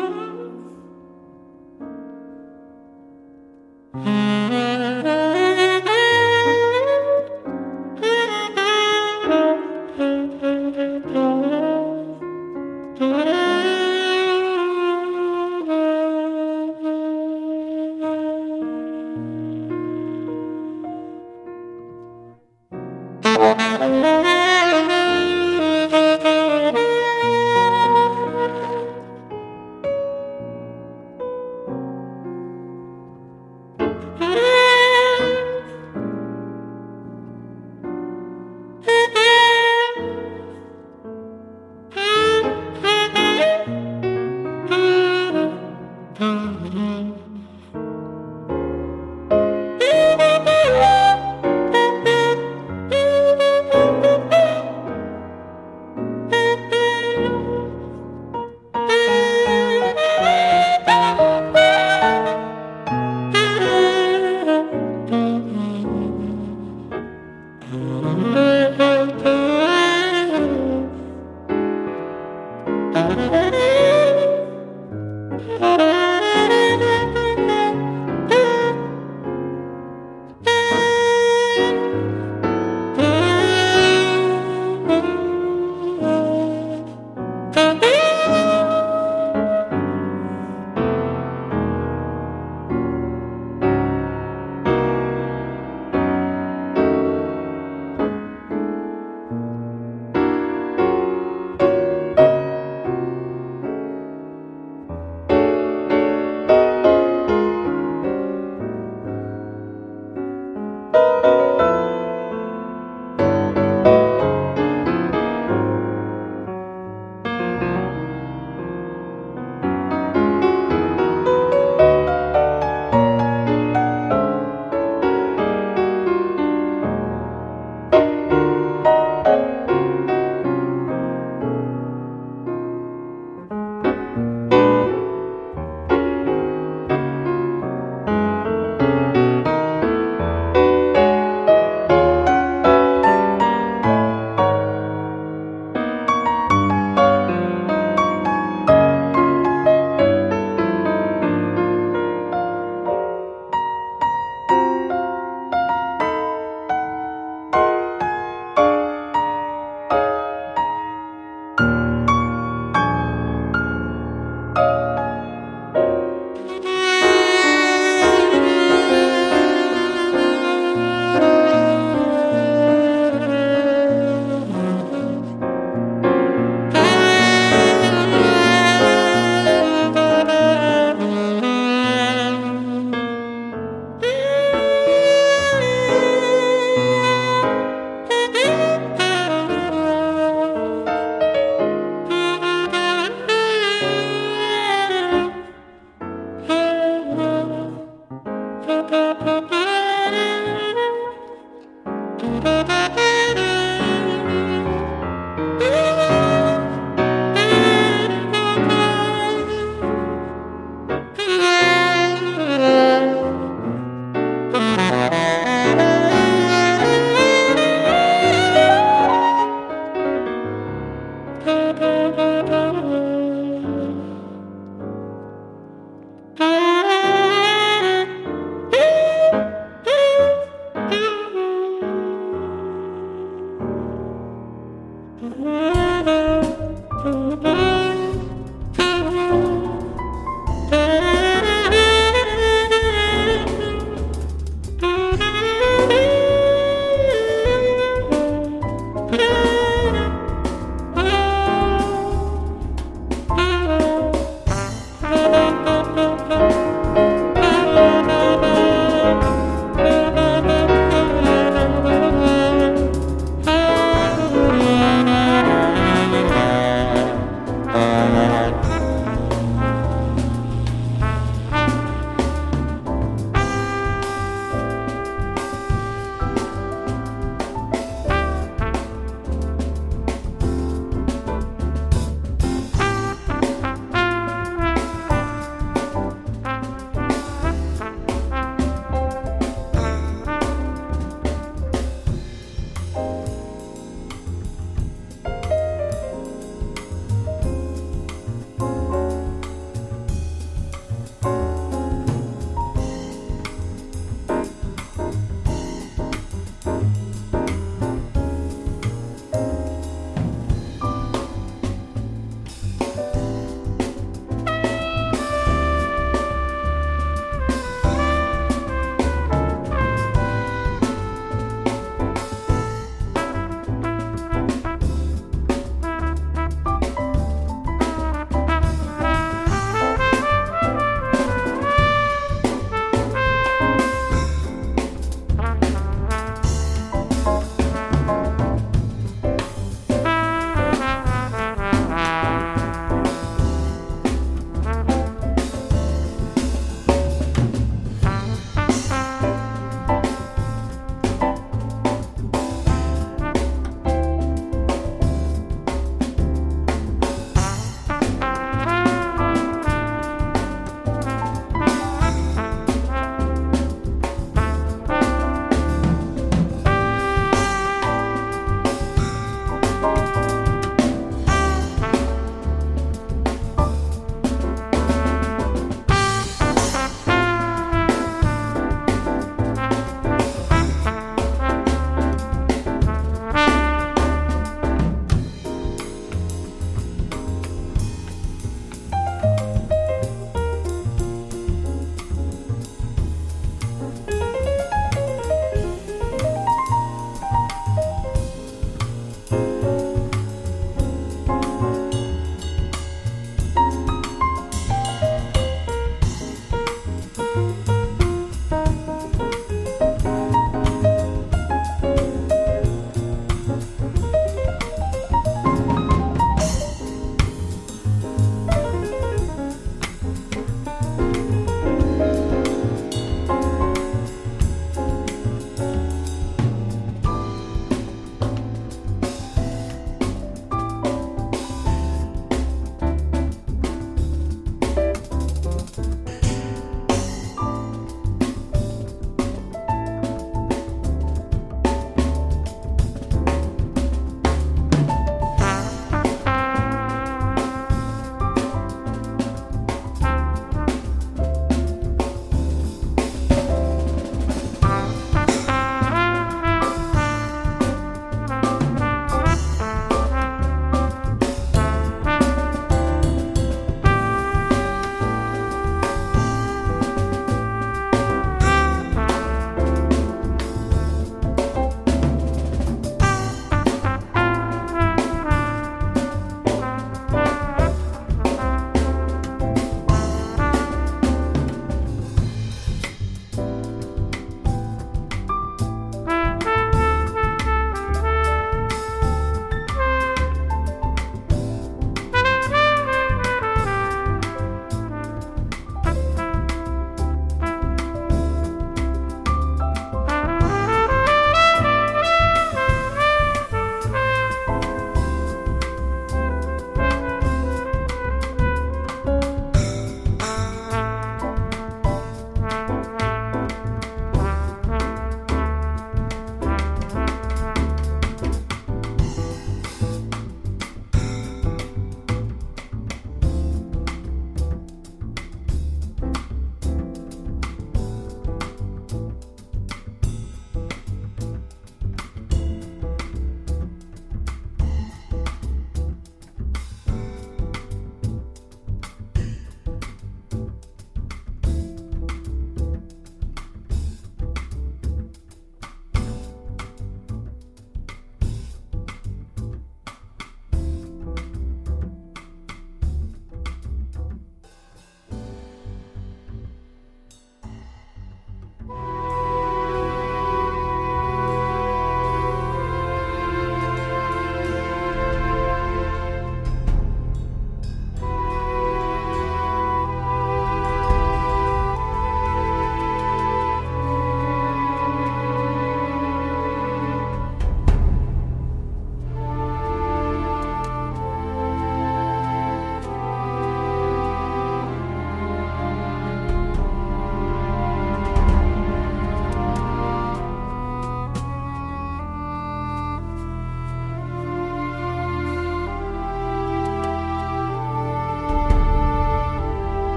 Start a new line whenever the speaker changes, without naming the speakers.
Mm-hmm.